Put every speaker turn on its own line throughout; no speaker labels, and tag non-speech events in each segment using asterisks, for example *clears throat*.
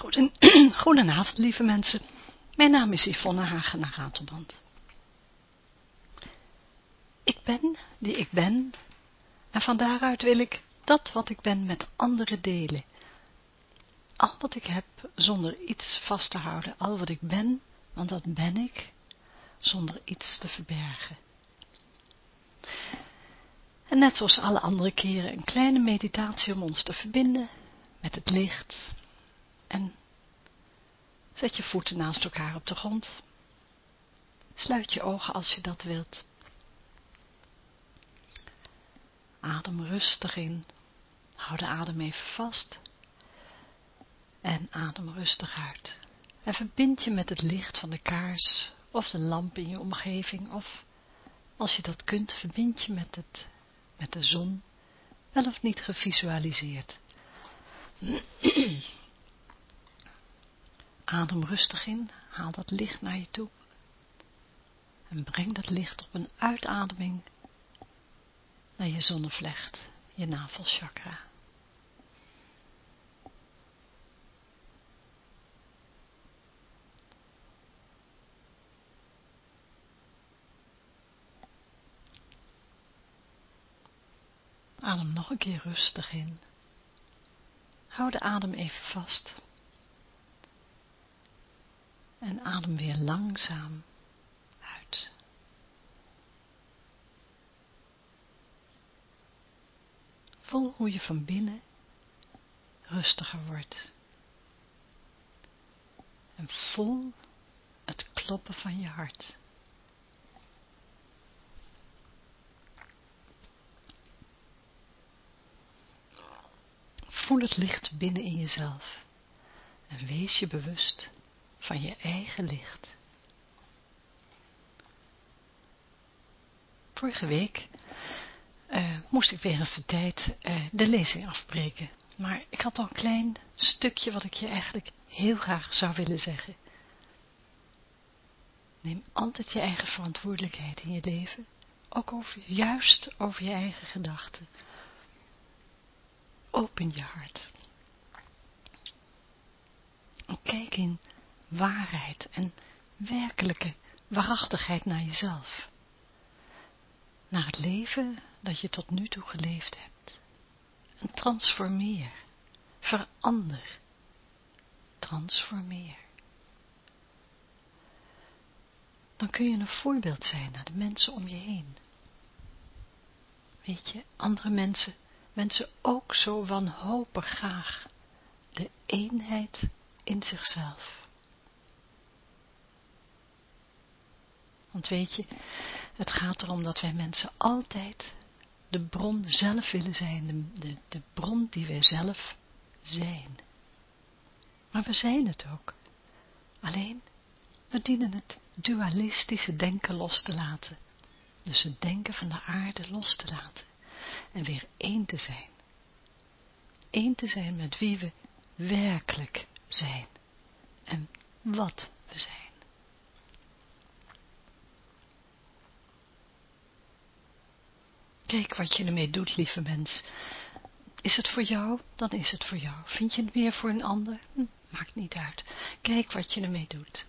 Goeden, *clears throat* goedenavond, lieve mensen. Mijn naam is Yvonne Hagenaar Ratelband. Ik ben die ik ben en van daaruit wil ik dat wat ik ben met anderen delen. Al wat ik heb zonder iets vast te houden, al wat ik ben, want dat ben ik, zonder iets te verbergen. En net zoals alle andere keren een kleine meditatie om ons te verbinden met het licht. En zet je voeten naast elkaar op de grond. Sluit je ogen als je dat wilt. Adem rustig in. Hou de adem even vast. En adem rustig uit. En verbind je met het licht van de kaars of de lamp in je omgeving. Of als je dat kunt, verbind je met, het, met de zon. Wel of niet gevisualiseerd. *clears throat* Adem rustig in, haal dat licht naar je toe. En breng dat licht op een uitademing naar je zonnevlecht, je navelchakra. Adem nog een keer rustig in. Hou de adem even vast. En adem weer langzaam uit. Voel hoe je van binnen rustiger wordt. En voel het kloppen van je hart. Voel het licht binnen in jezelf en wees je bewust van je eigen licht. Vorige week uh, moest ik weer eens de tijd uh, de lezing afbreken. Maar ik had al een klein stukje wat ik je eigenlijk heel graag zou willen zeggen. Neem altijd je eigen verantwoordelijkheid in je leven. Ook over, juist over je eigen gedachten. Open je hart. Kijk in waarheid en werkelijke waarachtigheid naar jezelf. Naar het leven dat je tot nu toe geleefd hebt. En transformeer, verander, transformeer. Dan kun je een voorbeeld zijn naar de mensen om je heen. Weet je, andere mensen wensen ook zo wanhopig graag de eenheid in zichzelf. Want weet je, het gaat erom dat wij mensen altijd de bron zelf willen zijn, de, de, de bron die wij zelf zijn. Maar we zijn het ook. Alleen, we dienen het dualistische denken los te laten. Dus het denken van de aarde los te laten. En weer één te zijn. Eén te zijn met wie we werkelijk zijn. En wat we zijn. Kijk wat je ermee doet, lieve mens. Is het voor jou, dan is het voor jou. Vind je het meer voor een ander? Hm, maakt niet uit. Kijk wat je ermee doet.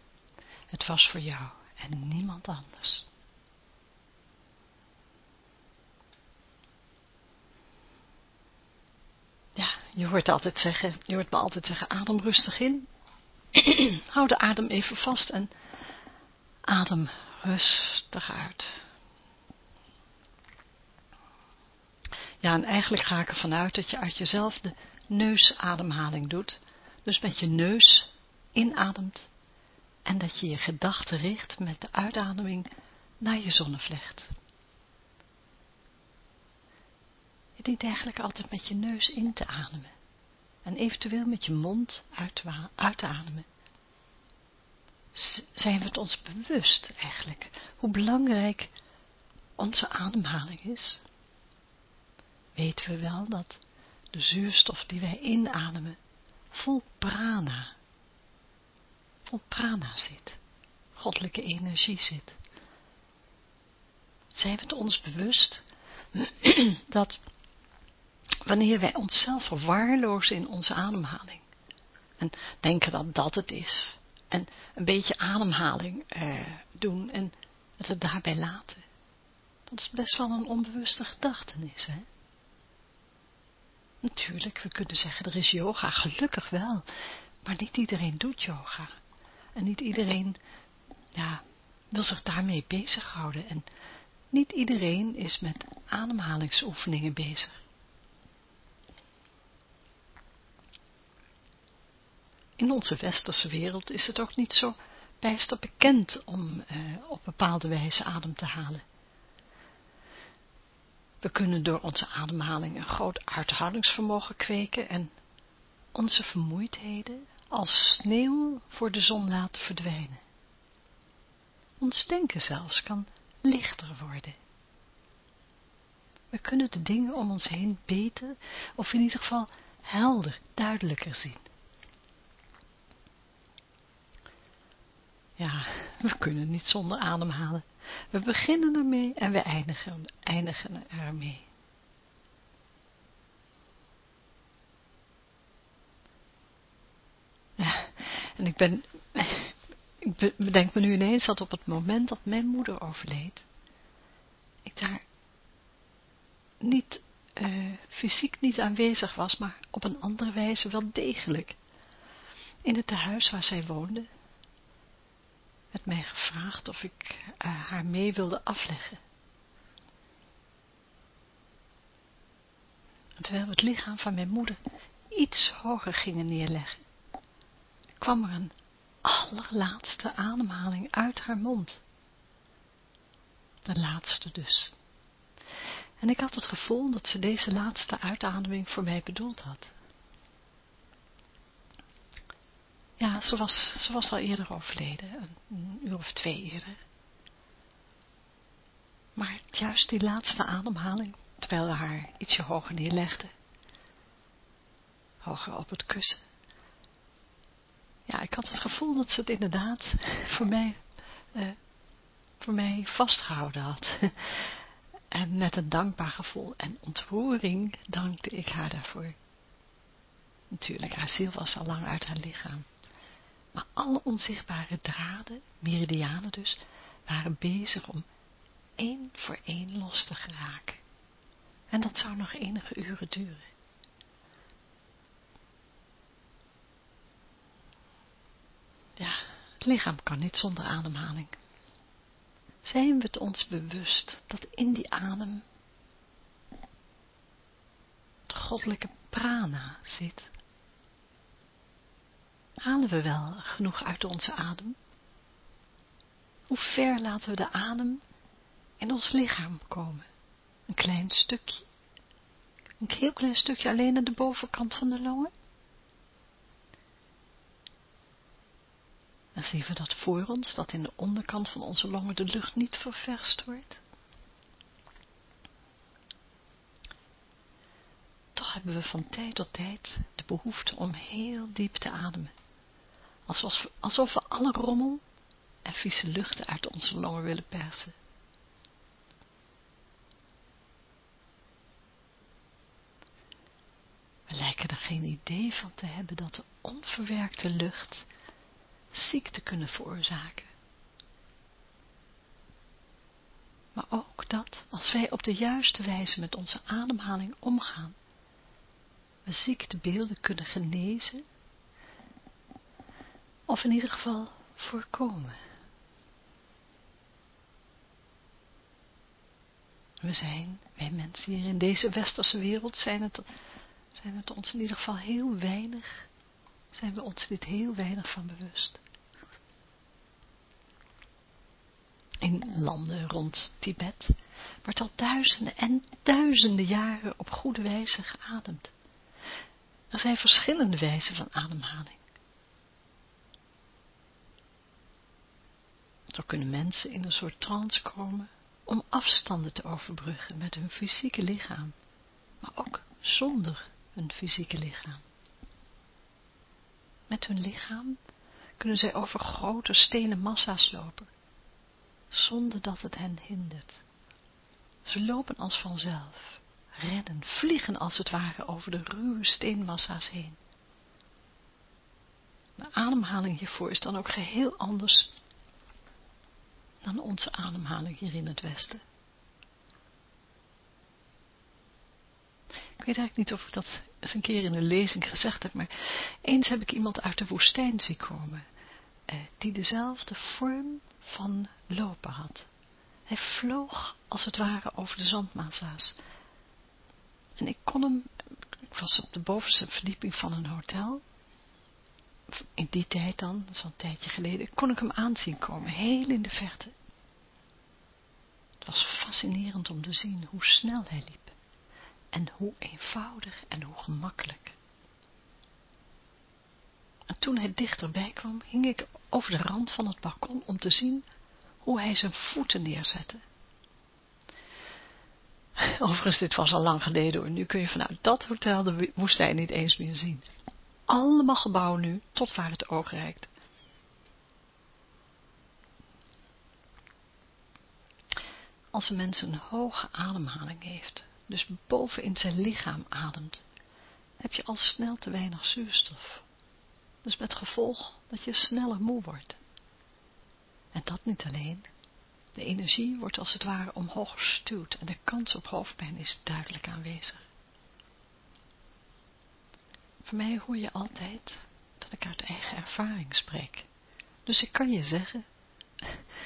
Het was voor jou en niemand anders. Ja, je hoort altijd zeggen, je hoort me altijd zeggen, adem rustig in. *clears throat* Hou de adem even vast en adem rustig uit. Ja, en eigenlijk ga ik ervan uit dat je uit jezelf de neusademhaling doet. Dus met je neus inademt en dat je je gedachten richt met de uitademing naar je zonnevlecht. Je dient eigenlijk altijd met je neus in te ademen en eventueel met je mond uit, uit te ademen. Zijn we het ons bewust eigenlijk hoe belangrijk onze ademhaling is? Weten we wel dat de zuurstof die wij inademen vol prana, vol prana zit, goddelijke energie zit. Zijn we het ons bewust *clears throat* dat wanneer wij onszelf verwaarlozen in onze ademhaling, En denken dat dat het is. En een beetje ademhaling eh, doen en het daarbij laten. Dat is best wel een onbewuste gedachtenis, hè. Natuurlijk, we kunnen zeggen, er is yoga, gelukkig wel. Maar niet iedereen doet yoga. En niet iedereen *laughs* ja, wil zich daarmee bezighouden. En niet iedereen is met ademhalingsoefeningen bezig. In onze westerse wereld is het ook niet zo bijster bekend om eh, op bepaalde wijze adem te halen. We kunnen door onze ademhaling een groot uithoudingsvermogen kweken en onze vermoeidheden als sneeuw voor de zon laten verdwijnen. Ons denken zelfs kan lichter worden. We kunnen de dingen om ons heen beter, of in ieder geval helder, duidelijker zien. Ja, we kunnen niet zonder ademhalen. We beginnen ermee en we eindigen, ermee. En ik ben, ik bedenk me nu ineens dat op het moment dat mijn moeder overleed, ik daar niet, uh, fysiek niet aanwezig was, maar op een andere wijze wel degelijk. In het tehuis waar zij woonde, werd mij gevraagd of ik uh, haar mee wilde afleggen. En terwijl we het lichaam van mijn moeder iets hoger gingen neerleggen, kwam er een allerlaatste ademhaling uit haar mond. De laatste dus. En ik had het gevoel dat ze deze laatste uitademing voor mij bedoeld had. Ja, ze was, ze was al eerder overleden, een uur of twee eerder. Maar juist die laatste ademhaling, terwijl we haar ietsje hoger neerlegde, hoger op het kussen. Ja, ik had het gevoel dat ze het inderdaad *laughs* voor mij, eh, voor mij vastgehouden had. *laughs* en met een dankbaar gevoel en ontroering dankte ik haar daarvoor. Natuurlijk, haar ziel was al lang uit haar lichaam. Maar alle onzichtbare draden, meridianen dus, waren bezig om één voor één los te geraken. En dat zou nog enige uren duren. Ja, het lichaam kan niet zonder ademhaling. Zijn we het ons bewust dat in die adem het goddelijke prana zit? Halen we wel genoeg uit onze adem? Hoe ver laten we de adem in ons lichaam komen? Een klein stukje? Een heel klein stukje alleen aan de bovenkant van de longen? Dan zien we dat voor ons, dat in de onderkant van onze longen de lucht niet ververst wordt. Toch hebben we van tijd tot tijd de behoefte om heel diep te ademen alsof, we alle rommel en vieze luchten uit onze longen willen persen. We lijken er geen idee van te hebben dat de onverwerkte lucht ziekte kunnen veroorzaken. Maar ook dat, als wij op de juiste wijze met onze ademhaling omgaan, we ziektebeelden kunnen genezen of in ieder geval voorkomen. We zijn, wij mensen hier in deze westerse wereld, zijn het, zijn het ons in ieder geval heel weinig, zijn we ons dit heel weinig van bewust. In landen rond Tibet wordt al duizenden en duizenden jaren op goede wijze geademd. Er zijn verschillende wijzen van ademhaling. Kunnen mensen in een soort trance komen om afstanden te overbruggen met hun fysieke lichaam, maar ook zonder hun fysieke lichaam. Met hun lichaam kunnen zij over grote stenen massa's lopen, zonder dat het hen hindert. Ze lopen als vanzelf, rennen, vliegen als het ware over de ruwe steenmassa's heen. De ademhaling hiervoor is dan ook geheel anders dan onze ademhaling hier in het Westen. Ik weet eigenlijk niet of ik dat eens een keer in een lezing gezegd heb, maar eens heb ik iemand uit de woestijn zien komen, eh, die dezelfde vorm van lopen had. Hij vloog als het ware over de zandmassa's. En ik kon hem, ik was op de bovenste verdieping van een hotel, in die tijd dan, al een tijdje geleden, kon ik hem aanzien komen, heel in de verte. Het was fascinerend om te zien hoe snel hij liep. En hoe eenvoudig en hoe gemakkelijk. En toen hij dichterbij kwam, hing ik over de rand van het balkon om te zien hoe hij zijn voeten neerzette. *laughs* Overigens, dit was al lang geleden hoor. Nu kun je vanuit dat hotel de woestijn niet eens meer zien. Allemaal gebouwen nu, tot waar het oog reikt. Als een mens een hoge ademhaling heeft, dus boven in zijn lichaam ademt, heb je al snel te weinig zuurstof. Dus met gevolg dat je sneller moe wordt. En dat niet alleen. De energie wordt als het ware omhoog gestuurd en de kans op hoofdpijn is duidelijk aanwezig. Voor mij hoor je altijd dat ik uit eigen ervaring spreek. Dus ik kan je zeggen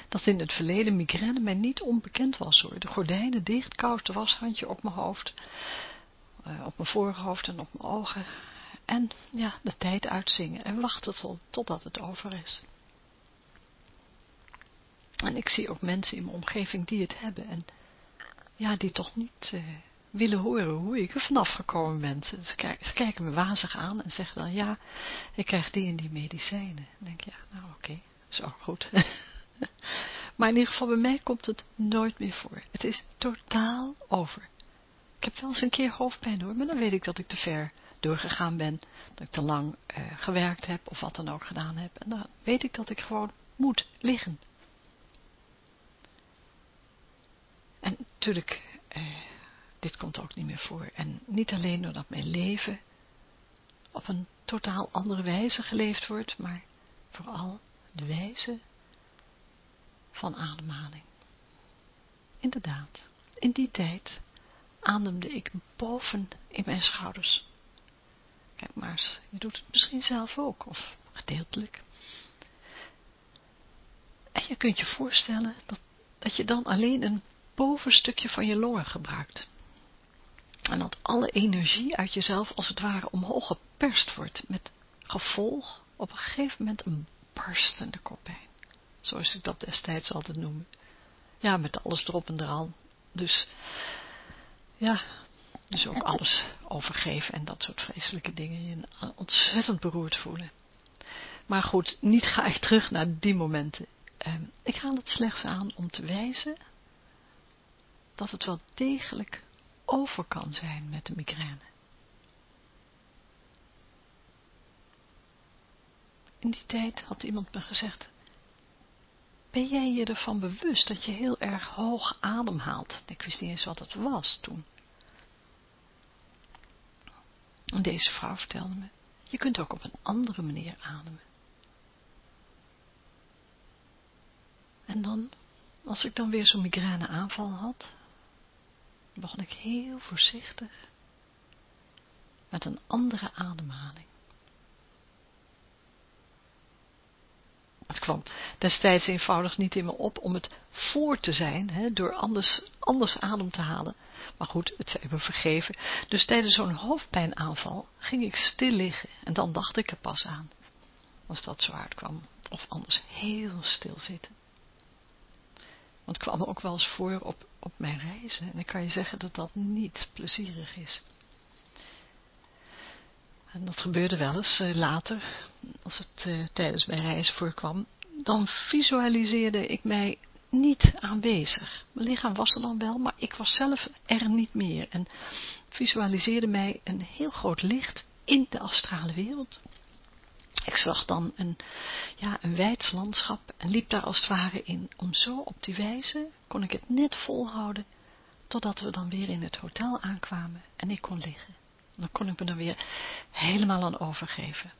dat in het verleden migraine mij niet onbekend was hoor. De gordijnen dicht, koud, washandje op mijn hoofd, uh, op mijn voorhoofd en op mijn ogen. En ja, de tijd uitzingen en wachten tot, totdat het over is. En ik zie ook mensen in mijn omgeving die het hebben en ja, die toch niet uh, willen horen hoe ik er vanaf gekomen ben. Ze, kijken me wazig aan en zeggen dan, ja, ik krijg die en die medicijnen. Dan denk ik, ja, nou oké, is ook goed. *laughs* maar in ieder geval bij mij komt het nooit meer voor. Het is totaal over. Ik heb wel eens een keer hoofdpijn hoor, maar dan weet ik dat ik te ver doorgegaan ben. Dat ik te lang uh, gewerkt heb of wat dan ook gedaan heb. En dan weet ik dat ik gewoon moet liggen. En natuurlijk, uh, dit komt ook niet meer voor. En niet alleen doordat mijn leven op een totaal andere wijze geleefd wordt, maar vooral de wijze van ademhaling. Inderdaad, in die tijd ademde ik boven in mijn schouders. Kijk maar eens, je doet het misschien zelf ook, of gedeeltelijk. En je kunt je voorstellen dat, dat je dan alleen een bovenstukje van je longen gebruikt. En dat alle energie uit jezelf als het ware omhoog geperst wordt, met gevolg op een gegeven moment een barstende koppijn zoals ik dat destijds altijd noemde. Ja, met alles erop en eraan. Dus, ja, dus ook alles overgeven en dat soort vreselijke dingen. Je ontzettend beroerd voelen. Maar goed, niet ga ik terug naar die momenten. Ehm, ik haal het slechts aan om te wijzen dat het wel degelijk over kan zijn met de migraine. In die tijd had iemand me gezegd, ben jij je ervan bewust dat je heel erg hoog ademhaalt? Ik wist niet eens wat het was toen. En deze vrouw vertelde me, je kunt ook op een andere manier ademen. En dan, als ik dan weer zo'n migraine aanval had, begon ik heel voorzichtig met een andere ademhaling. Het kwam destijds eenvoudig niet in me op om het voor te zijn, hè, door anders, anders adem te halen. Maar goed, het zij me vergeven. Dus tijdens zo'n hoofdpijnaanval ging ik stil liggen en dan dacht ik er pas aan. Als dat zo uitkwam. Of anders heel stil zitten. Want het kwam ook wel eens voor op, op mijn reizen. En ik kan je zeggen dat dat niet plezierig is. En dat gebeurde wel eens uh, later, als het uh, tijdens mijn reis voorkwam, dan visualiseerde ik mij niet aanwezig. Mijn lichaam was er dan wel, maar ik was zelf er niet meer. En visualiseerde mij een heel groot licht in de astrale wereld. Ik zag dan een, ja, een wijds landschap en liep daar als het ware in. Om zo op die wijze kon ik het net volhouden, totdat we dan weer in het hotel aankwamen en ik kon liggen. Dan kon ik me er weer helemaal aan overgeven.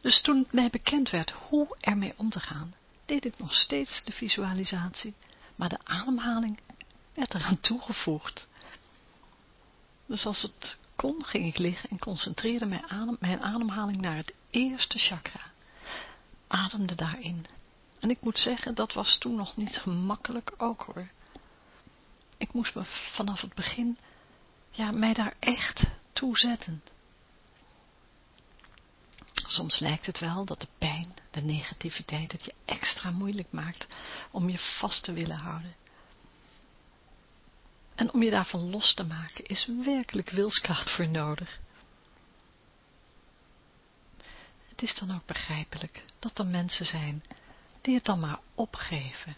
Dus toen het mij bekend werd hoe ermee om te gaan, deed ik nog steeds de visualisatie, maar de ademhaling werd eraan toegevoegd. Dus als het kon, ging ik liggen en concentreerde mijn, adem, mijn ademhaling naar het eerste chakra. Ademde daarin. En ik moet zeggen, dat was toen nog niet gemakkelijk ook hoor. Ik moest me vanaf het begin, ja, mij daar echt toe zetten. Soms lijkt het wel dat de pijn, de negativiteit het je extra moeilijk maakt om je vast te willen houden. En om je daarvan los te maken is werkelijk wilskracht voor nodig. Het is dan ook begrijpelijk dat er mensen zijn die het dan maar opgeven.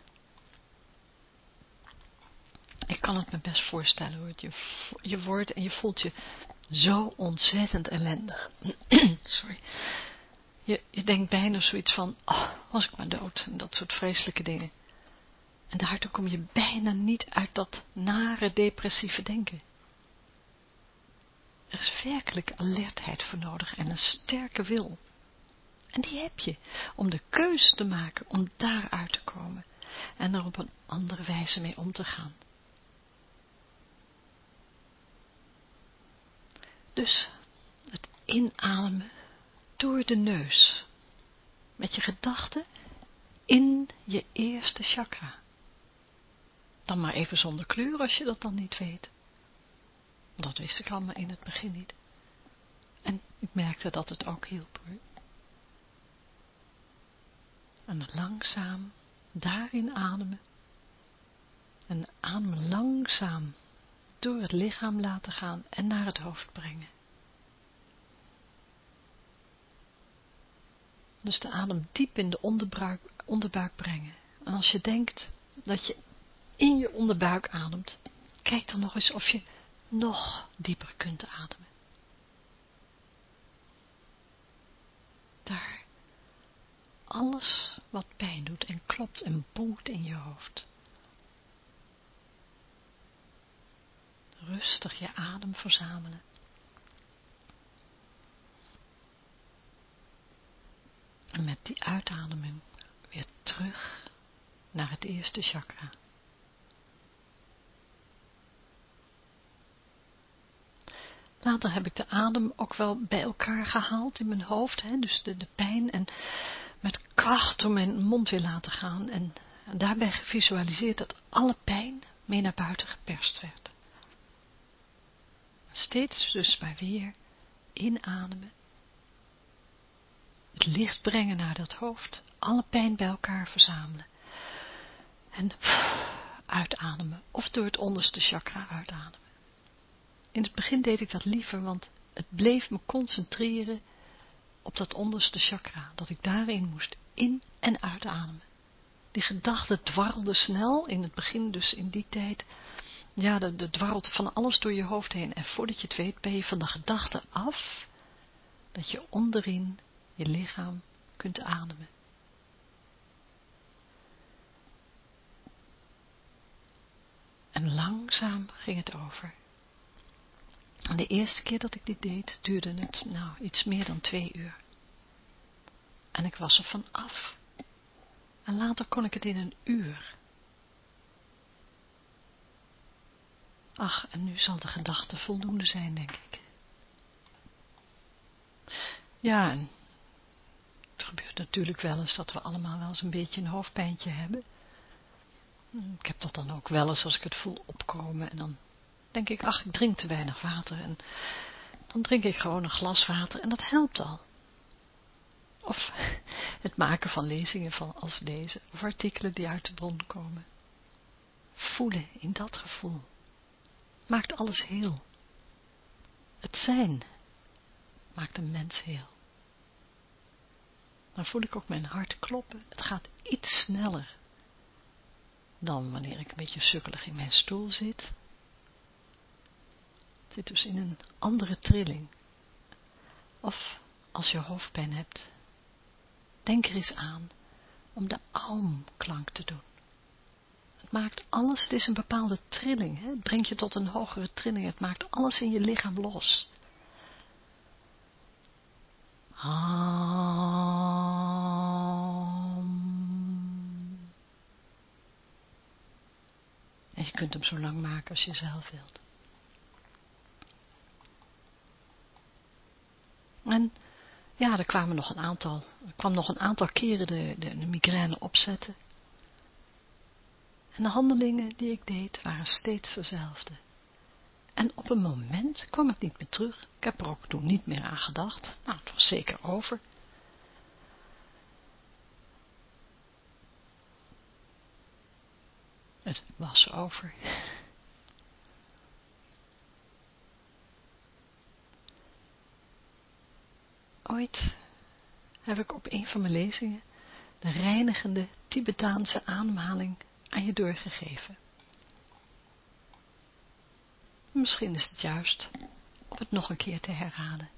Ik kan het me best voorstellen hoor. Je, je wordt en je voelt je zo ontzettend ellendig. *clears throat* Sorry. Je, je denkt bijna zoiets van, oh, was ik maar dood. En dat soort vreselijke dingen. En daardoor kom je bijna niet uit dat nare depressieve denken. Er is werkelijk alertheid voor nodig en een sterke wil. En die heb je, om de keuze te maken om daaruit te komen en er op een andere wijze mee om te gaan. Dus het inademen door de neus, met je gedachten in je eerste chakra. Dan maar even zonder kleur als je dat dan niet weet. Dat wist ik allemaal in het begin niet. En ik merkte dat het ook hielp. En langzaam daarin ademen. En adem langzaam door het lichaam laten gaan en naar het hoofd brengen. Dus de adem diep in de onderbuik, onderbuik brengen. En als je denkt dat je in je onderbuik ademt, kijk dan nog eens of je nog dieper kunt ademen. Daar. Alles wat pijn doet en klopt en boet in je hoofd. Rustig je adem verzamelen. En met die uitademing weer terug naar het eerste chakra. Later heb ik de adem ook wel bij elkaar gehaald in mijn hoofd, hè, dus de, de pijn en met kracht door mijn mond weer laten gaan. En, en daarbij gevisualiseerd dat alle pijn mee naar buiten geperst werd. Steeds dus maar weer inademen, het licht brengen naar dat hoofd, alle pijn bij elkaar verzamelen. En uitademen. Of door het onderste chakra uitademen. In het begin deed ik dat liever, want het bleef me concentreren op dat onderste chakra, dat ik daarin moest in- en uitademen. Die gedachte dwarrelde snel, in het begin dus in die tijd, ja, er, dwarrelt van alles door je hoofd heen, en voordat je het weet ben je van de gedachte af, dat je onderin je lichaam kunt ademen. En langzaam ging het over. En de eerste keer dat ik dit deed, duurde het, nou, iets meer dan twee uur. En ik was er van af. En later kon ik het in een uur. Ach, en nu zal de gedachte voldoende zijn, denk ik. Ja, en het gebeurt natuurlijk wel eens dat we allemaal wel eens een beetje een hoofdpijntje hebben. Ik heb dat dan ook wel eens als ik het voel opkomen en dan denk ik, ach, ik drink te weinig water. En dan drink ik gewoon een glas water en dat helpt al. Of *laughs* het maken van lezingen van als deze, of artikelen die uit de bron komen. Voelen in dat gevoel. Maakt alles heel. Het zijn maakt een mens heel. Dan voel ik ook mijn hart kloppen. Het gaat iets sneller dan wanneer ik een beetje sukkelig in mijn stoel zit zit dus in een andere trilling. Of als je hoofdpijn hebt, denk er eens aan om de aum-klank te doen. Het maakt alles, het is een bepaalde trilling, hè? het brengt je tot een hogere trilling, het maakt alles in je lichaam los. Aum. En je kunt hem zo lang maken als je zelf wilt. En ja, er kwamen nog een aantal, er kwam nog een aantal keren de, de, de migraine opzetten. En de handelingen die ik deed waren steeds dezelfde. En op een moment kwam ik niet meer terug. Ik heb er ook toen niet meer aan gedacht. Nou, het was zeker over. Het was over. Ooit heb ik op een van mijn lezingen de reinigende Tibetaanse ademhaling aan je doorgegeven. Misschien is het juist om het nog een keer te herhalen.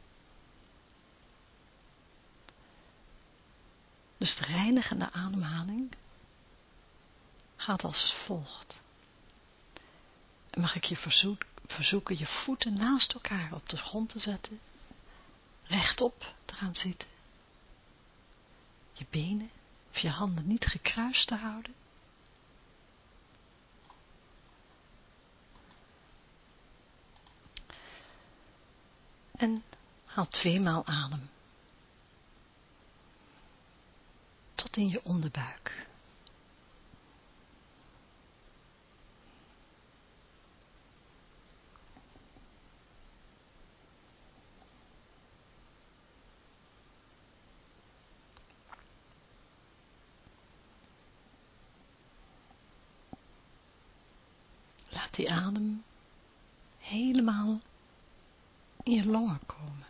Dus de reinigende ademhaling gaat als volgt. Mag ik je verzoeken je voeten naast elkaar op de grond te zetten, rechtop te gaan zitten, je benen of je handen niet gekruist te houden, en haal tweemaal adem. Tot in je onderbuik. Laat die adem helemaal in je longen komen.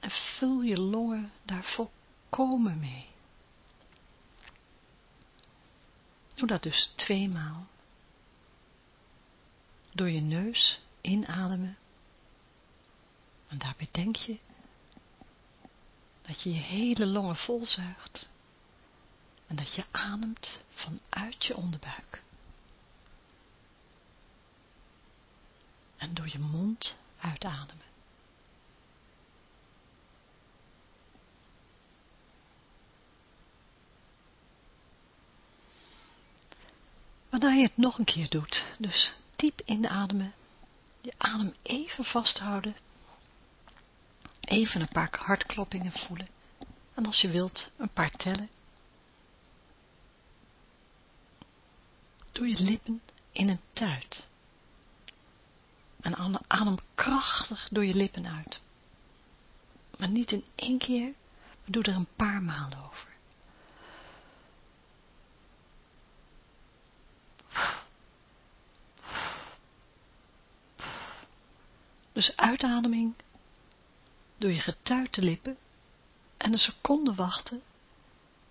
En vul je longen daar volkomen mee. Doe dat dus tweemaal. Door je neus inademen. En daarbij denk je dat je je hele longen volzuigt. En dat je ademt vanuit je onderbuik. en door je mond uitademen. Wanneer je het nog een keer doet, dus diep inademen, je adem even vasthouden, even een paar hartkloppingen voelen en als je wilt een paar tellen. Doe je lippen in een tuit. En adem krachtig door je lippen uit. Maar niet in één keer, maar doe er een paar malen over. Dus uitademing door je getuite lippen en een seconde wachten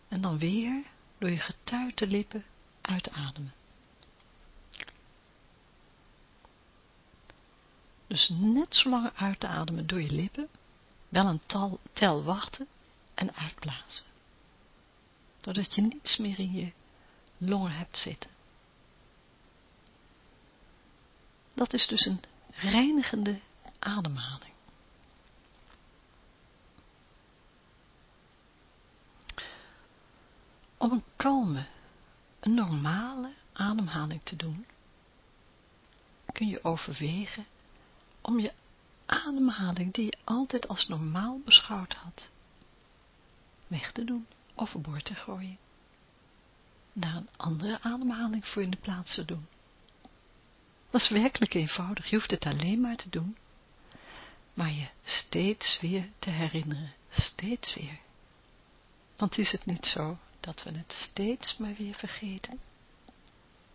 en dan weer door je getuite lippen uitademen. Dus net zo lang uit te ademen door je lippen, wel een tal, tel wachten en uitblazen. Doordat je niets meer in je longen hebt zitten. Dat is dus een reinigende ademhaling. Om een kalme, een normale ademhaling te doen, kun je overwegen om je ademhaling die je altijd als normaal beschouwd had, weg te doen of overboord te gooien. Daar een andere ademhaling voor in de plaats te doen. Dat is werkelijk eenvoudig, je hoeft het alleen maar te doen, maar je steeds weer te herinneren, steeds weer. Want is het niet zo dat we het steeds maar weer vergeten?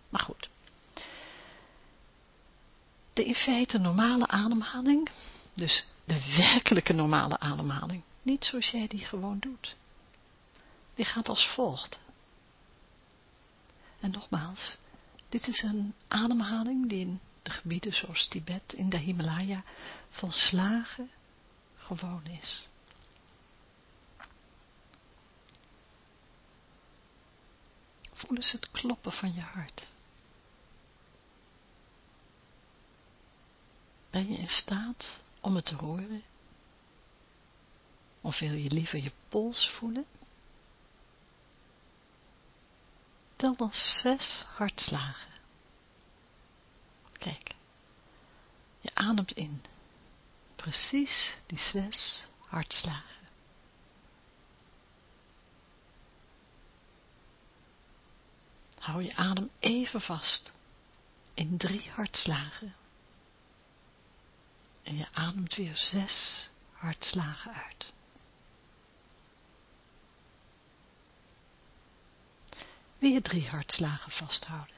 Maar goed, de in feite normale ademhaling, dus de werkelijke normale ademhaling, niet zoals jij die gewoon doet. Die gaat als volgt. En nogmaals, dit is een ademhaling die in de gebieden zoals Tibet, in de Himalaya, volslagen gewoon is. Voel eens het kloppen van je hart. Ben je in staat om het te horen? Of wil je liever je pols voelen? tel dan zes hartslagen. Kijk, je ademt in. Precies die zes hartslagen. Hou je adem even vast in drie hartslagen. En je ademt weer zes hartslagen uit. Weer drie hartslagen vasthouden.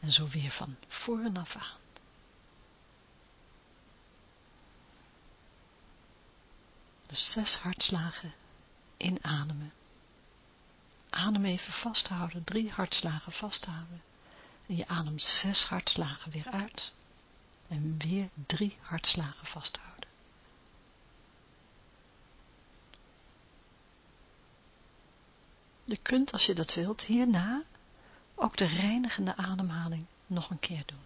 En zo weer van voren af aan. Dus zes hartslagen inademen. Adem even vasthouden, drie hartslagen vasthouden. En je ademt zes hartslagen weer uit. En weer drie hartslagen vasthouden. Je kunt, als je dat wilt, hierna ook de reinigende ademhaling nog een keer doen.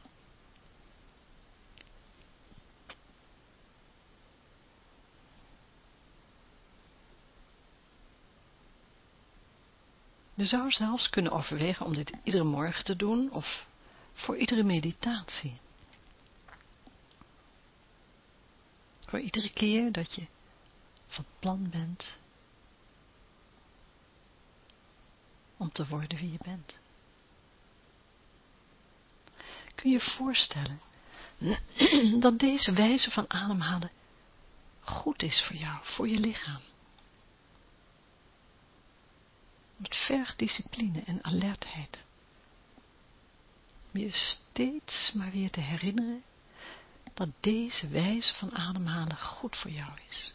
Je zou zelfs kunnen overwegen om dit iedere morgen te doen of voor iedere meditatie. Voor iedere keer dat je van plan bent om te worden wie je bent. Kun je je voorstellen *clears throat* dat deze wijze van ademhalen goed is voor jou, voor je lichaam. Het vergt discipline en alertheid. Om je steeds maar weer te herinneren dat deze wijze van ademhalen goed voor jou is.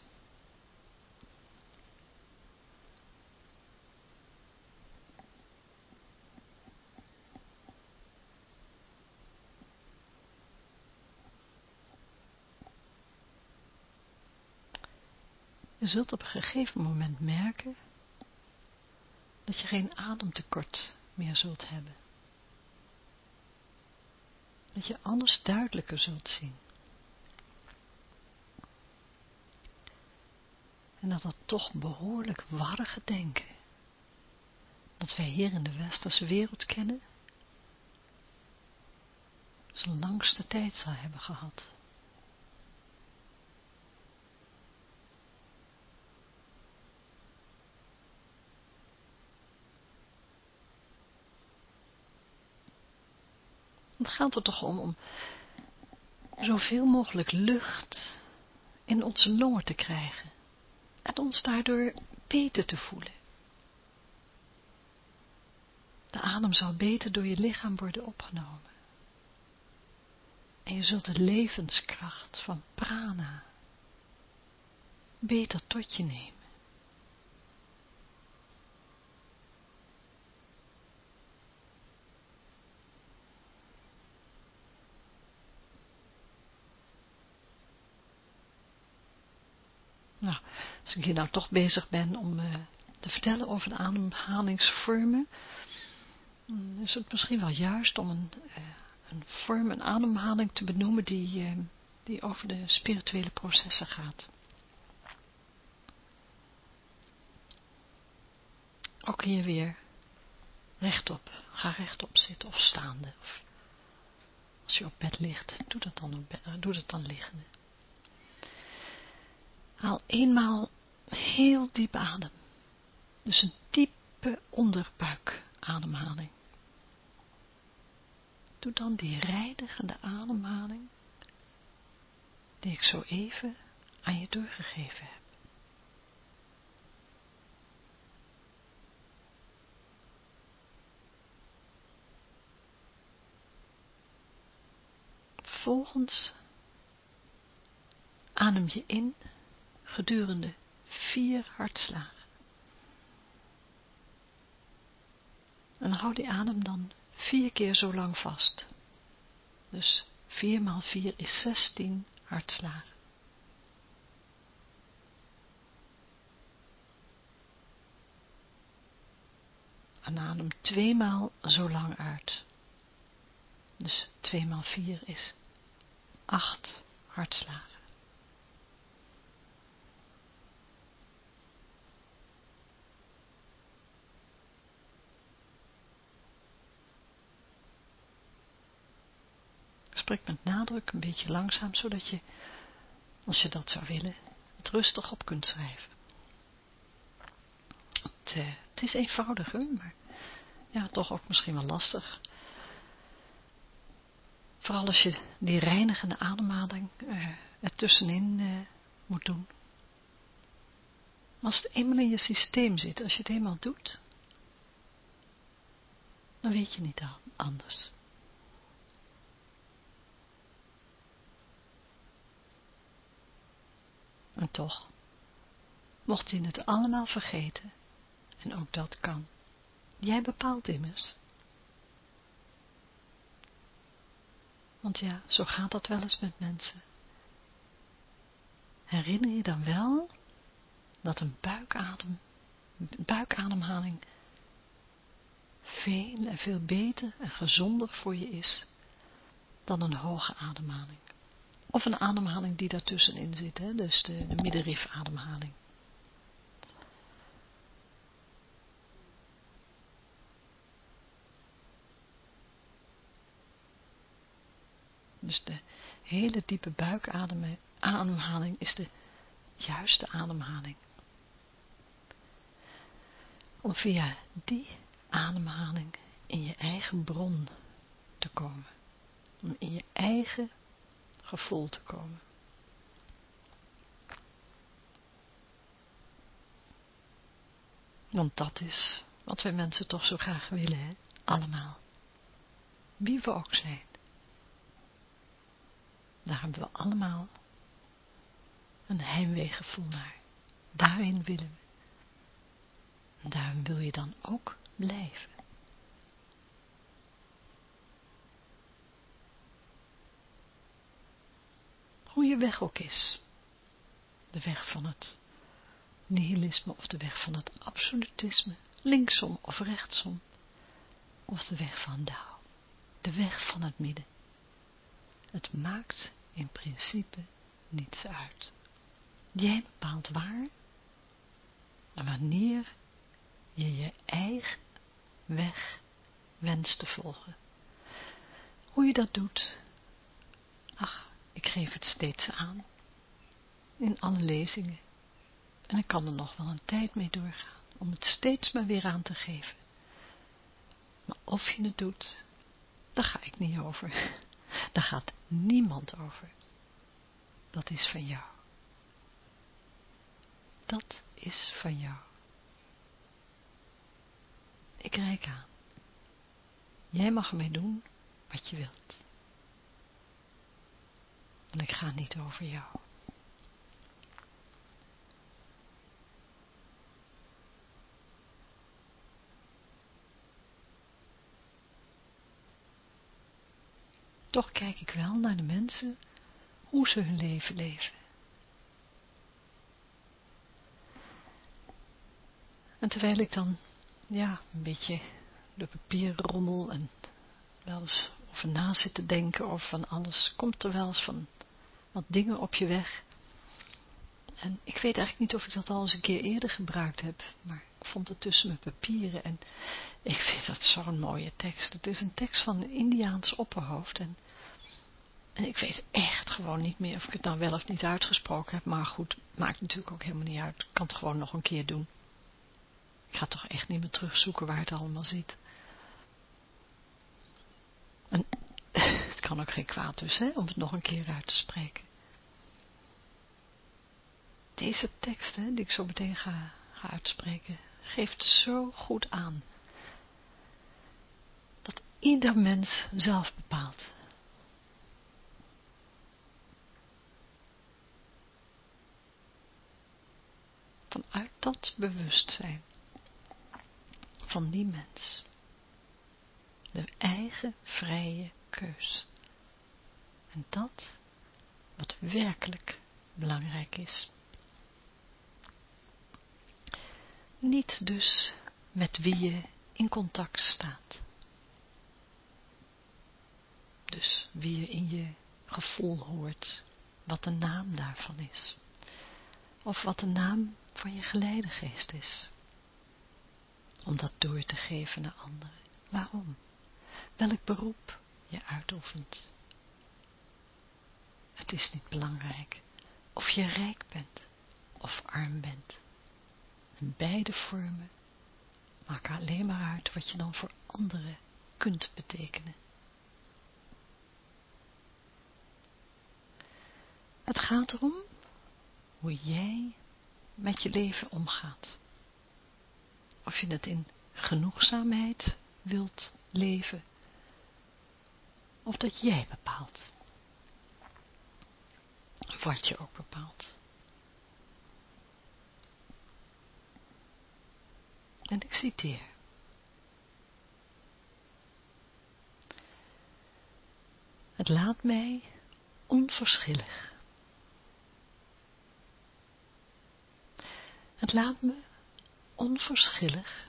Je zult op een gegeven moment merken dat je geen ademtekort meer zult hebben. Dat je alles duidelijker zult zien. En dat dat toch behoorlijk warrige denken, dat wij hier in de westerse wereld kennen, zijn langste tijd zal hebben gehad. Het gaat er toch om, om zoveel mogelijk lucht in onze longen te krijgen en ons daardoor beter te voelen. De adem zal beter door je lichaam worden opgenomen. En je zult de levenskracht van prana beter tot je nemen. Nou, als ik hier nou toch bezig ben om uh, te vertellen over de ademhalingsvormen, is het misschien wel juist om een, uh, een vorm, een ademhaling te benoemen die, uh, die over de spirituele processen gaat. Ook hier weer rechtop. Ga rechtop zitten of staande. Of als je op bed ligt, doe dat dan, op bed, doe dat dan liggende. Haal eenmaal heel diep adem. Dus een diepe onderbuikademhaling. Doe dan die reinigende ademhaling die ik zo even aan je doorgegeven heb. Vervolgens adem je in gedurende vier hartslagen. En hou die adem dan vier keer zo lang vast. Dus 4 maal 4 is 16 hartslagen. En adem tweemaal zo lang uit. Dus 2 maal 4 is 8 hartslagen. Met nadruk een beetje langzaam, zodat je, als je dat zou willen, het rustig op kunt schrijven. Het, uh, het is eenvoudiger, maar ja, toch ook misschien wel lastig. Vooral als je die reinigende ademhaling uh, ertussenin uh, moet doen. als het eenmaal in je systeem zit, als je het eenmaal doet, dan weet je niet anders. En toch, mocht je het allemaal vergeten, en ook dat kan, jij bepaalt immers. Want ja, zo gaat dat wel eens met mensen. Herinner je dan wel dat een buikadem, buikademhaling veel en veel beter en gezonder voor je is dan een hoge ademhaling. Of een ademhaling die daartussenin zit, hè? dus de, de middenrifademhaling. Dus de hele diepe buikademhaling is de juiste ademhaling. Om via die ademhaling in je eigen bron te komen. Om in je eigen gevoel te komen. Want dat is wat wij mensen toch zo graag willen, hè? allemaal. Wie we ook zijn. Daar hebben we allemaal een heimweegevoel naar. Daarin willen we. En wil je dan ook blijven. Hoe je weg ook is. De weg van het nihilisme of de weg van het absolutisme, linksom of rechtsom. Of de weg van Dao, de weg van het midden. Het maakt in principe niets uit. Jij bepaalt waar en wanneer je je eigen weg wenst te volgen. Hoe je dat doet, ach, ik geef het steeds aan, in alle lezingen. En ik kan er nog wel een tijd mee doorgaan, om het steeds maar weer aan te geven. Maar of je het doet, daar ga ik niet over. *laughs* Daar gaat niemand over. Dat is van jou. Dat is van jou. Ik reik aan. Jij mag ermee doen wat je wilt. En ik ga niet over jou. Toch kijk ik wel naar de mensen, hoe ze hun leven leven. En terwijl ik dan, ja, een beetje de papierrommel en wel eens over na zit te denken of van alles, komt er wel eens van wat dingen op je weg. En ik weet eigenlijk niet of ik dat al eens een keer eerder gebruikt heb, maar ik vond het tussen mijn papieren en ik vind dat zo'n mooie tekst. Het is een tekst van een Indiaans opperhoofd en, en ik weet echt gewoon niet meer of ik het nou wel of niet uitgesproken heb, maar goed, maakt natuurlijk ook helemaal niet uit. Ik kan het gewoon nog een keer doen. Ik ga toch echt niet meer terugzoeken waar het allemaal zit. En het kan ook geen kwaad dus, hè, om het nog een keer uit te spreken. Deze tekst, hè, die ik zo meteen ga, ga uitspreken, geeft zo goed aan dat ieder mens zelf bepaalt. Vanuit dat bewustzijn van die mens. De eigen vrije keus. En dat wat werkelijk belangrijk is. Niet dus met wie je in contact staat. Dus wie je in je gevoel hoort, wat de naam daarvan is. Of wat de naam van je geleidegeest is. Om dat door te geven naar anderen. Waarom? Welk beroep je uitoefent. Het is niet belangrijk of je rijk bent of arm bent. En beide vormen maken alleen maar uit wat je dan voor anderen kunt betekenen. Het gaat erom hoe jij met je leven omgaat. Of je het in genoegzaamheid wilt leven, of dat jij bepaalt. Wat je ook bepaalt. En ik citeer. Het laat mij onverschillig. Het laat me onverschillig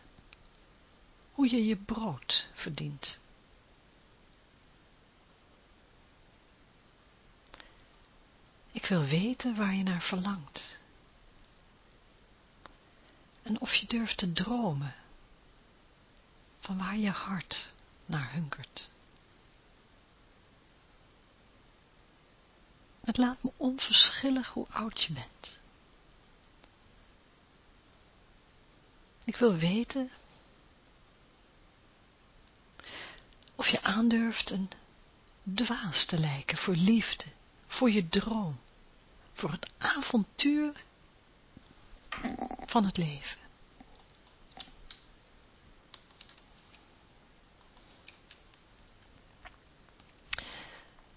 hoe je je brood verdient. Ik wil weten waar je naar verlangt. En of je durft te dromen van waar je hart naar hunkert. Het laat me onverschillig hoe oud je bent. Ik wil weten of je aandurft een dwaas te lijken voor liefde, voor je droom, voor het avontuur van het leven.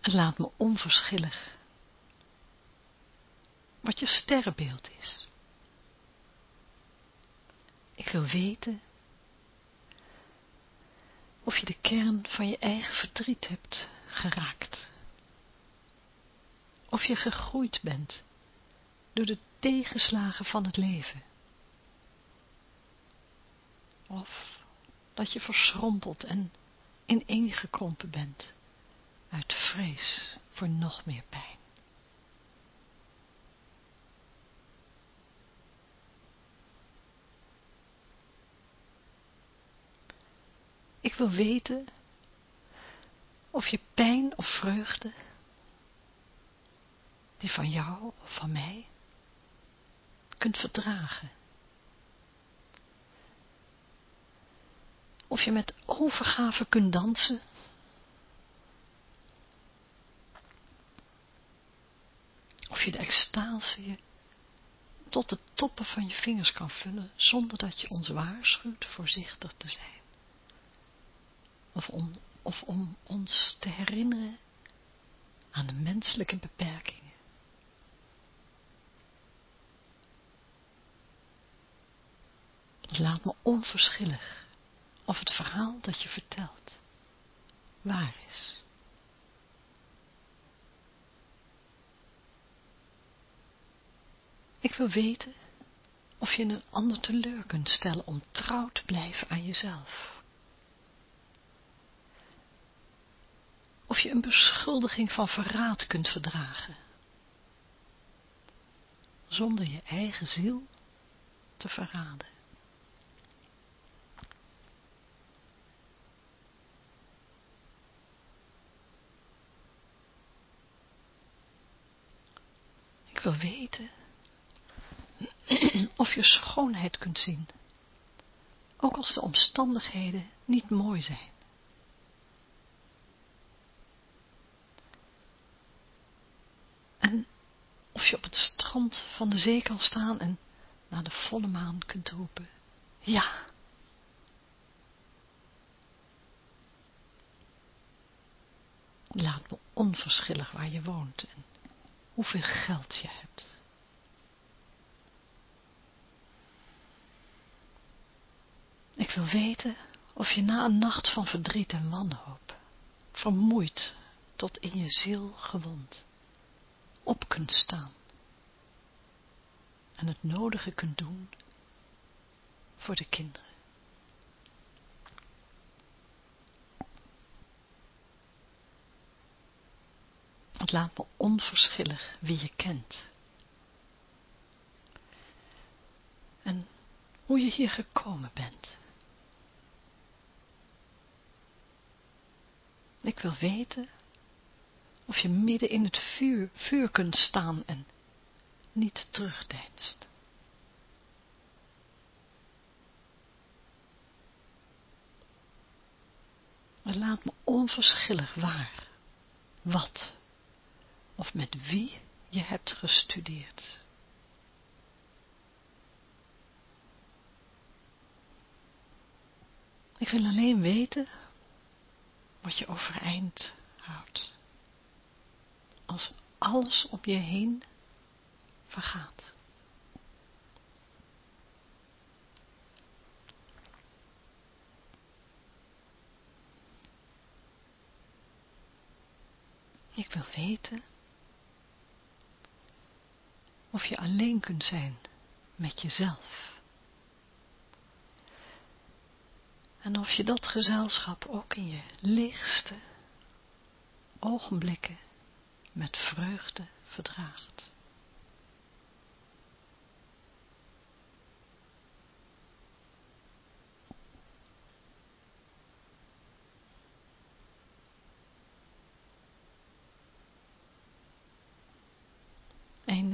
Laat me onverschillig wat je sterrenbeeld is. Ik wil weten of je de kern van je eigen verdriet hebt geraakt. Of je gegroeid bent door de tegenslagen van het leven. Of dat je verschrompeld en ineengekrompen bent uit vrees voor nog meer pijn. Ik wil weten of je pijn of vreugde, die van jou of van mij, kunt verdragen. Of je met overgave kunt dansen. Of je de extase tot de toppen van je vingers kan vullen, zonder dat je ons waarschuwt voorzichtig te zijn. Of om, of om ons te herinneren aan de menselijke beperkingen. Het laat me onverschillig of het verhaal dat je vertelt waar is. Ik wil weten of je een ander teleur kunt stellen om trouw te blijven aan jezelf. Of je een beschuldiging van verraad kunt verdragen, zonder je eigen ziel te verraden. Weten *clears throat* of je schoonheid kunt zien, ook als de omstandigheden niet mooi zijn. En of je op het strand van de zee kan staan en naar de volle maan kunt roepen, ja. Laat me onverschillig waar je woont en hoeveel geld je hebt. Ik wil weten of je na een nacht van verdriet en wanhoop, vermoeid tot in je ziel gewond, op kunt staan en het nodige kunt doen voor de kinderen. Laat me onverschillig wie je kent. En hoe je hier gekomen bent. Ik wil weten Of je midden in het vuur, vuur kunt staan en niet terugdeinst. Laat me onverschillig waar, wat of met wie je hebt gestudeerd. Ik wil alleen weten wat je overeind houdt. Als alles om je heen vergaat. Ik wil weten of je alleen kunt zijn met jezelf. En of je dat gezelschap ook in je lichtste ogenblikken met vreugde verdraagt.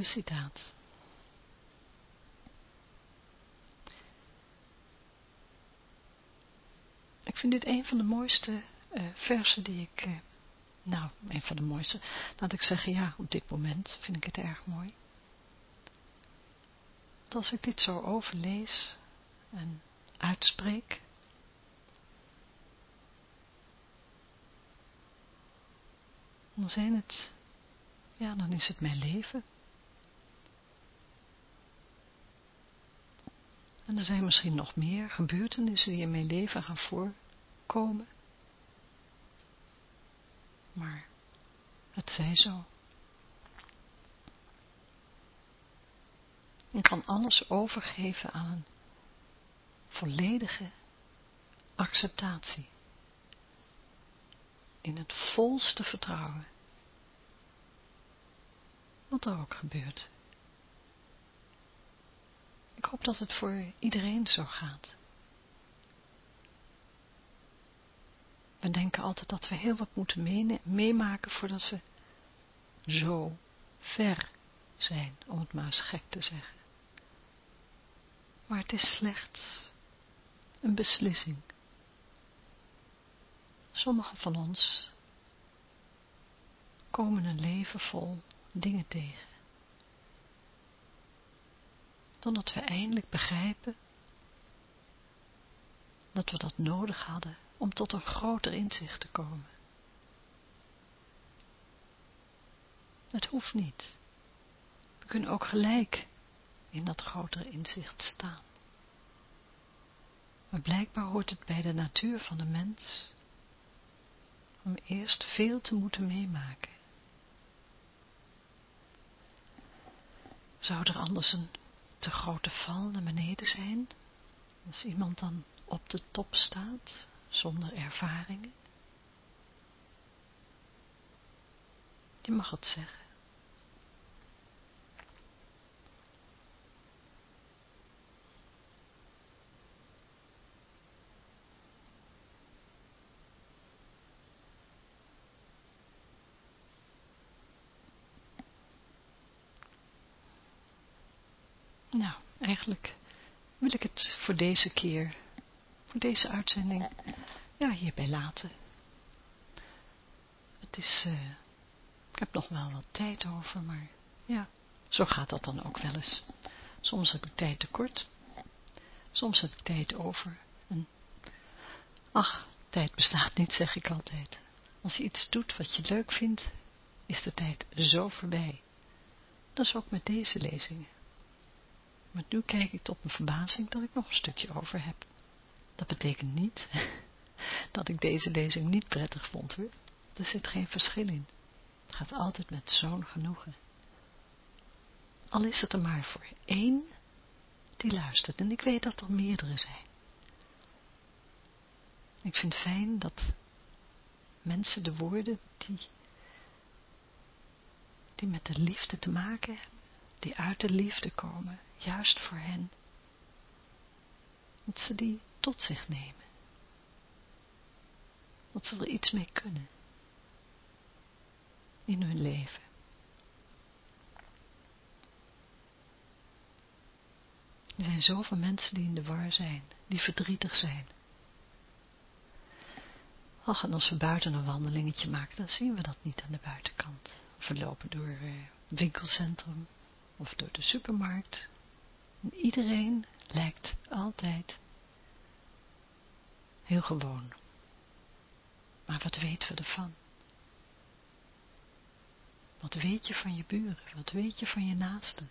Citaat. Ik vind dit een van de mooiste uh, versen die ik, uh, nou, een van de mooiste, laat ik zeggen, ja, op dit moment vind ik het erg mooi. Als ik dit zo overlees en uitspreek, dan zijn het, ja, dan is het mijn leven. En er zijn misschien nog meer gebeurtenissen die in mijn leven gaan voorkomen. Maar het zij zo. Ik kan alles overgeven aan een volledige acceptatie. In het volste vertrouwen. Wat er ook gebeurt. Ik hoop dat het voor iedereen zo gaat. We denken altijd dat we heel wat moeten meemaken voordat we zo ver zijn, om het maar eens gek te zeggen. Maar het is slechts een beslissing. Sommigen van ons komen een leven vol dingen tegen totdat we eindelijk begrijpen dat we dat nodig hadden om tot een groter inzicht te komen. Het hoeft niet. We kunnen ook gelijk in dat grotere inzicht staan. Maar blijkbaar hoort het bij de natuur van de mens om eerst veel te moeten meemaken. Zou er anders een te grote val naar beneden zijn, als iemand dan op de top staat, zonder ervaringen. Je mag het zeggen. Nou, eigenlijk wil ik het voor deze keer, voor deze uitzending, ja, hierbij laten. Het is, uh, ik heb nog wel wat tijd over, maar ja, zo gaat dat dan ook wel eens. Soms heb ik tijd tekort, soms heb ik tijd over. En, ach, tijd bestaat niet, zeg ik altijd. Als je iets doet wat je leuk vindt, is de tijd zo voorbij. Dat is ook met deze lezingen. Maar nu kijk ik tot mijn verbazing dat ik nog een stukje over heb. Dat betekent niet *laughs* dat ik deze lezing niet prettig vond hoor. Er zit geen verschil in. Het gaat altijd met zo'n genoegen. Al is het er maar voor één die luistert. En ik weet dat er meerdere zijn. Ik vind het fijn dat mensen de woorden die, die met de liefde te maken hebben, die uit de liefde komen, juist voor hen, dat ze die tot zich nemen. Dat ze er iets mee kunnen. in hun leven. Er zijn zoveel mensen die in de war zijn, die verdrietig zijn. Ach, en als we buiten een wandelingetje maken, dan zien we dat niet aan de buitenkant. Of we lopen door het eh, winkelcentrum, of door de supermarkt. En iedereen lijkt altijd heel gewoon. Maar wat weten we ervan? Wat weet je van je buren? Wat weet je van je naasten?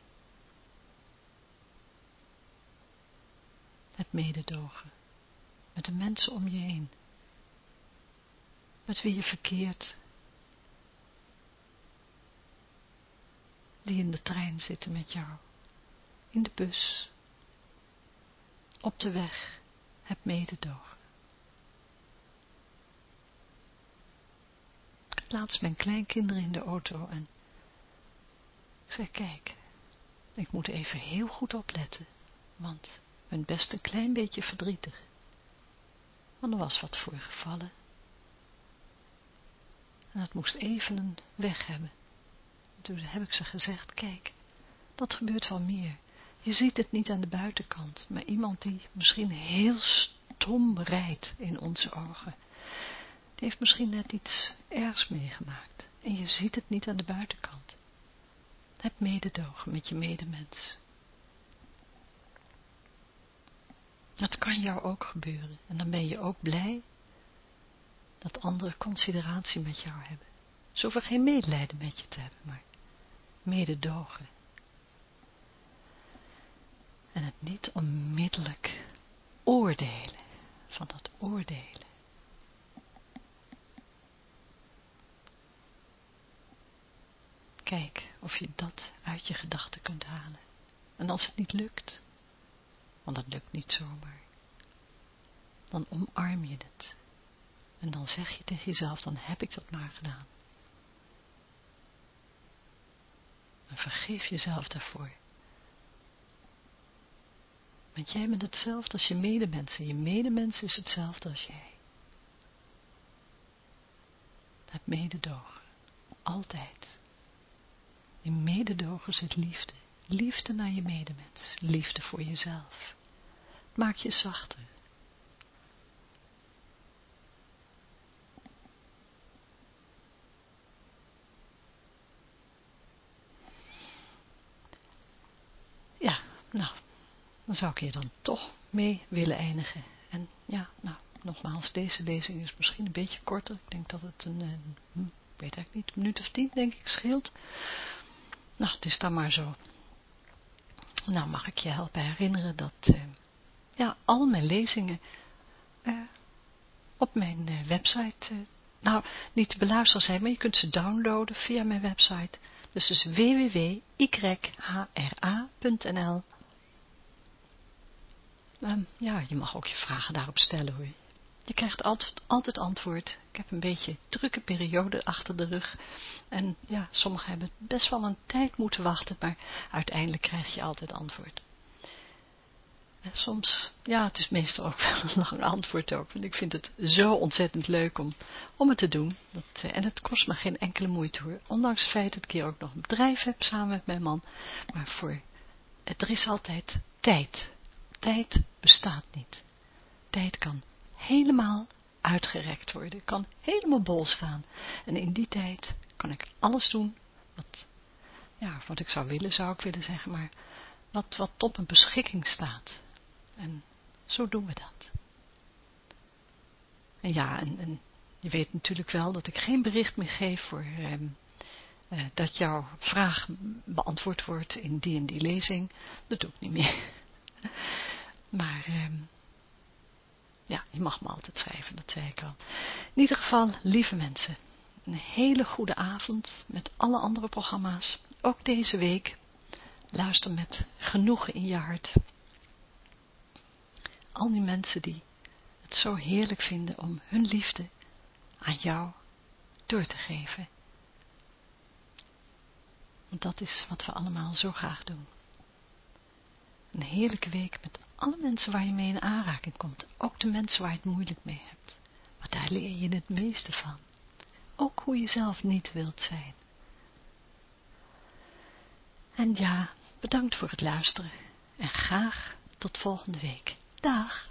Het mededogen met de mensen om je heen, met wie je verkeert, die in de trein zitten met jou, in de bus, op de weg, heb mededogen. Laatst mijn kleinkinderen in de auto en ik zei, kijk, ik moet even heel goed opletten, want ik ben best een klein beetje verdrietig. Want er was wat voorgevallen. En dat moest even een weg hebben. toen heb ik ze gezegd, kijk, dat gebeurt wel meer. Je ziet het niet aan de buitenkant, maar iemand die misschien heel stom rijdt in onze ogen die heeft misschien net iets ergs meegemaakt. En je ziet het niet aan de buitenkant. Heb mededogen met je medemens. Dat kan jou ook gebeuren. En dan ben je ook blij dat anderen consideratie met jou hebben. Ze hoeven geen medelijden met je te hebben, maar mededogen. En het niet onmiddellijk oordelen, van dat oordelen. Kijk of je dat uit je gedachten kunt halen. En als het niet lukt, want dat lukt niet zomaar, dan omarm je het. En dan zeg je tegen jezelf, dan heb ik dat maar gedaan. En vergeef jezelf daarvoor. Want jij bent hetzelfde als je medemens. je medemens is hetzelfde als jij. Het mededogen. Altijd. In mededogen zit liefde. Liefde naar je medemens. Liefde voor jezelf. Maak je zachter. Ja, nou, dan zou ik je dan toch mee willen eindigen. En ja, nou, nogmaals, deze lezing is misschien een beetje korter. Ik denk dat het een, een hm, weet ik niet, een minuut of tien denk ik scheelt. Nou, het is dan maar zo. Nou, mag ik je helpen herinneren dat uh, ja, al mijn lezingen uh, op mijn website, nou, niet te beluisteren zijn, maar je kunt ze downloaden via mijn website. Dus dus www.yhra.nl um, Ja, je mag ook je vragen daarop stellen hoor. Je krijgt altijd, altijd antwoord. Ik heb een beetje drukke periode achter de rug. En ja, sommigen hebben best wel een tijd moeten wachten, maar uiteindelijk krijg je altijd antwoord. En soms, ja, het is meestal ook *laughs* wel een lang antwoord ook. Want ik vind het zo ontzettend leuk om, om het te doen. Dat, eh, en het kost me geen enkele moeite hoor. Ondanks het feit dat ik hier ook nog een bedrijf heb samen met mijn man. Maar voor, er is altijd tijd. Tijd bestaat niet. Tijd kan helemaal uitgerekt worden. Kan helemaal bol staan. En in die tijd kan ik alles doen wat, ja, wat ik zou willen, zou ik willen zeggen, maar wat, wat tot mijn beschikking staat. En zo doen we dat. En ja, en, en je weet natuurlijk wel dat ik geen bericht meer geef voor ehm, eh, dat jouw vraag beantwoord wordt in die en die lezing. Dat doe ik niet meer. Maar ehm, ja, je mag me altijd schrijven, dat zei ik al. In ieder geval, lieve mensen, een hele goede avond met alle andere programma's. Ook deze week. Luister met genoegen in je hart. Al die mensen die het zo heerlijk vinden om hun liefde aan jou door te geven. Want dat is wat we allemaal zo graag doen. Een heerlijke week met alle mensen waar je mee in aanraking komt. Ook de mensen waar je het moeilijk mee hebt. want daar leer je het meeste van. Ook hoe je zelf niet wilt zijn. En ja, bedankt voor het luisteren. En graag tot volgende week. Dag!